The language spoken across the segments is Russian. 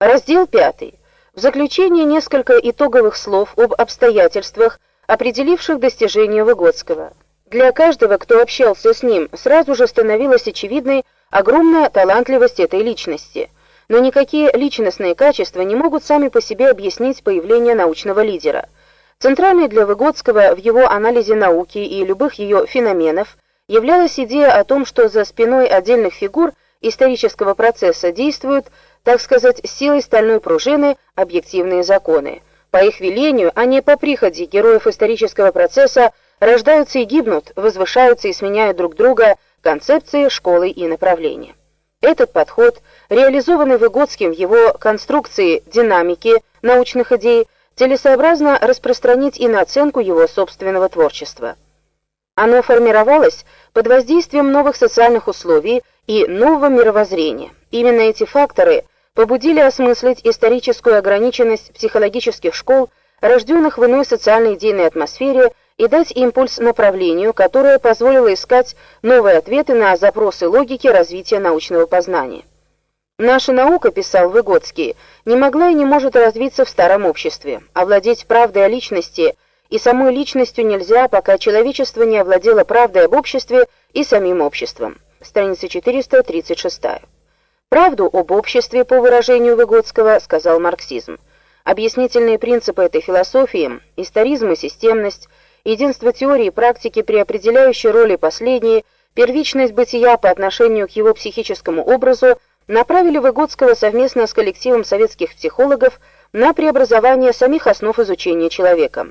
Раздел 5. В заключение несколько итоговых слов об обстоятельствах, определивших достижения Выгодского. Для каждого, кто общался с ним, сразу же становилась очевидной огромная талантливость этой личности. Но никакие личностные качества не могут сами по себе объяснить появление научного лидера. Центральной для Выгодского в его анализе науки и любых ее феноменов являлась идея о том, что за спиной отдельных фигур исторического процесса действуют, так сказать, силой стальной пружины объективные законы. По их велению, а не по приходе героев исторического процесса рождаются и гибнут, возвышаются и сменяют друг друга концепции, школы и направления. Этот подход, реализованный Выгодским в его конструкции динамики научных идей, целесообразно распространить и на оценку его собственного творчества. Оно формировалось под воздействием новых социальных условий и нового мировоззрения. Именно эти факторы побудили осмыслить историческую ограниченность психологических школ, рожденных в иной социально-идейной атмосфере, и дать импульс направлению, которое позволило искать новые ответы на запросы логики развития научного познания. Наша наука, писал Выгодский, не могла и не может развиться в старом обществе. Овладеть правдой о личности и самой личностью нельзя, пока человечество не овладело правдой об обществе и самим обществом. Страница 436. Правду об обществе, по выражению Выгодского, сказал марксизм. Объяснительные принципы этой философии, историзм и системность, единство теории и практики при определяющей роли последней, первичность бытия по отношению к его психическому образу – направили Выгодского совместно с коллективом советских психологов на преобразование самих основ изучения человека.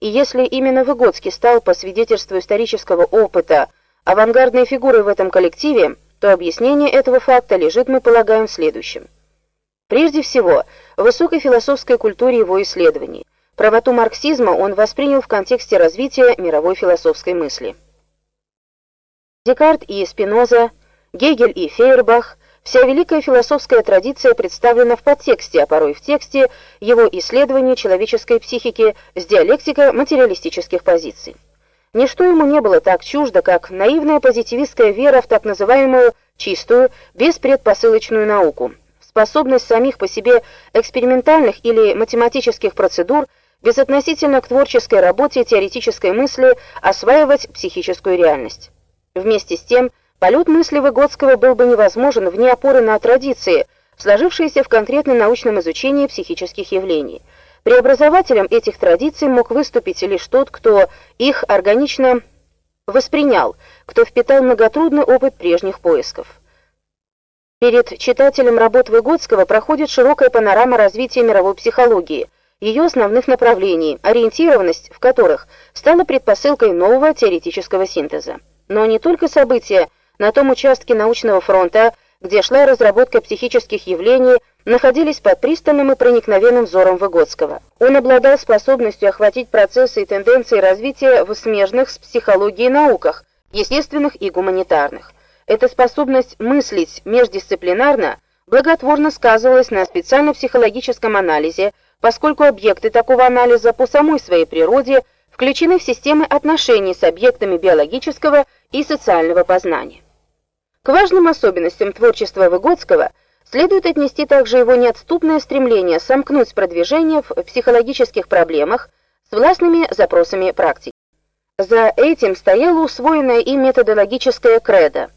И если именно Выгодский стал по свидетельству исторического опыта авангардной фигурой в этом коллективе, то объяснение этого факта лежит, мы полагаем, в следующем. Прежде всего, в высокой философской культуре его исследований. Правоту марксизма он воспринял в контексте развития мировой философской мысли. Декарт и Спиноза, Гегель и Фейербах Вся великая философская традиция представлена в подтексте, а порой в тексте его исследования человеческой психики с диалектикой материалистических позиций. Ничто ему не было так чуждо, как наивная позитивистская вера в так называемую чистую, беспредпосылочную науку, способность самих по себе экспериментальных или математических процедур безотносительно к творческой работе теоретической мысли осваивать психическую реальность. Вместе с тем, Полет мысли Выгодского был бы невозможен вне опоры на традиции, сложившиеся в конкретном научном изучении психических явлений. Преобразователем этих традиций мог выступить лишь тот, кто их органично воспринял, кто впитал многотрудный опыт прежних поисков. Перед читателем работ Выгодского проходит широкая панорама развития мировой психологии, ее основных направлений, ориентированность в которых стала предпосылкой нового теоретического синтеза. Но не только события на том участке научного фронта, где шла разработка психических явлений, находились под пристальным и проникновенным взором Выгодского. Он обладал способностью охватить процессы и тенденции развития в смежных с психологией науках, естественных и гуманитарных. Эта способность мыслить междисциплинарно благотворно сказывалась на специально-психологическом анализе, поскольку объекты такого анализа по самой своей природе включены в системы отношений с объектами биологического и социального познания. К важным особенностям творчества Выгодского следует отнести также его неотступное стремление сомкнуть продвижение в психологических проблемах с властными запросами практики. За этим стояло усвоенное им методологическое кредо.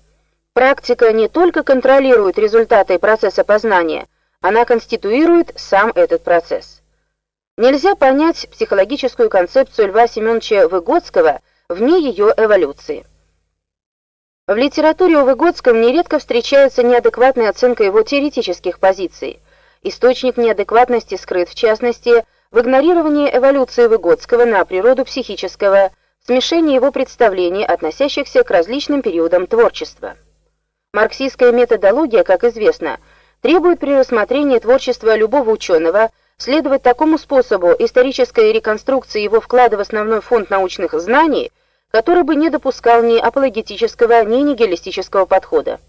Практика не только контролирует результаты процесса познания, она конституирует сам этот процесс. Нельзя понять психологическую концепцию Льва Семеновича Выгодского вне ее эволюции. В литературе у Выгодского нередко встречается неадекватная оценка его теоретических позиций. Источник неадекватности скрыт, в частности, в игнорировании эволюции Выгодского на природу психического, смешении его представлений, относящихся к различным периодам творчества. Марксистская методология, как известно, требует при рассмотрении творчества любого ученого следовать такому способу исторической реконструкции его вклада в основной фонд научных знаний – который бы не допускал ни апологетического, ни нигилистического подхода.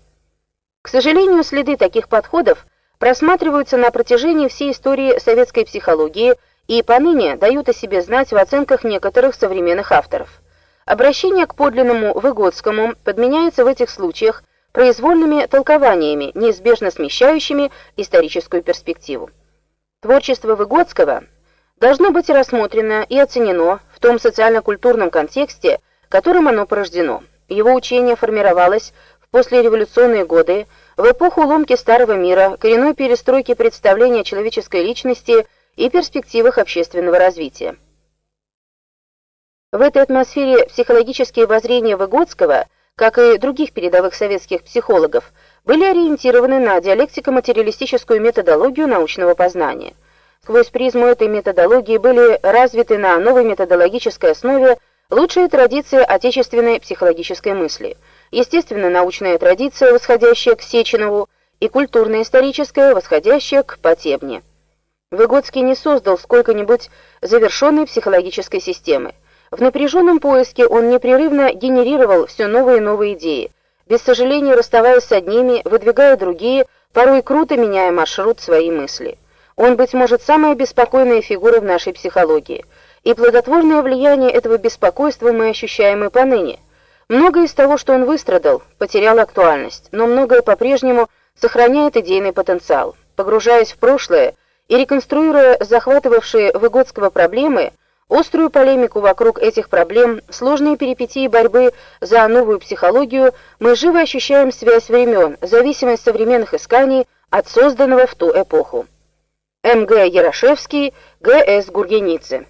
К сожалению, следы таких подходов просматриваются на протяжении всей истории советской психологии и поныне дают о себе знать в оценках некоторых современных авторов. Обращение к подлинному Выгодскому подменяется в этих случаях произвольными толкованиями, неизбежно смещающими историческую перспективу. Творчество Выгодского должно быть рассмотрено и оценено в том социально-культурном контексте, которым оно порождено. Его учение формировалось в послереволюционные годы, в эпоху ломки старого мира, коренной перестройки представления о человеческой личности и перспективах общественного развития. В этой атмосфере психологические воззрения Выгодского, как и других передовых советских психологов, были ориентированы на диалектико-материалистическую методологию научного познания. Сквозь призму этой методологии были развиты на новой методологической основе лучшие традиции отечественной психологической мысли, естественно, научная традиция, восходящая к Сеченову, и культурно-историческая, восходящая к Потебне. Выгодский не создал сколько-нибудь завершенной психологической системы. В напряженном поиске он непрерывно генерировал все новые и новые идеи, без сожаления расставаясь с одними, выдвигая другие, порой круто меняя маршрут своей мысли. Он, быть может, самая беспокойная фигура в нашей психологии, и плодотворное влияние этого беспокойства мы ощущаем и поныне. Многое из того, что он выстрадал, потеряло актуальность, но многое по-прежнему сохраняет идейный потенциал. Погружаясь в прошлое и реконструируя захватывавшие Выгодского проблемы, острую полемику вокруг этих проблем, сложные перипетии борьбы за новую психологию, мы живо ощущаем связь времен, зависимость современных исканий от созданного в ту эпоху. М.Г. Ярошевский, Г.С. Гургеницын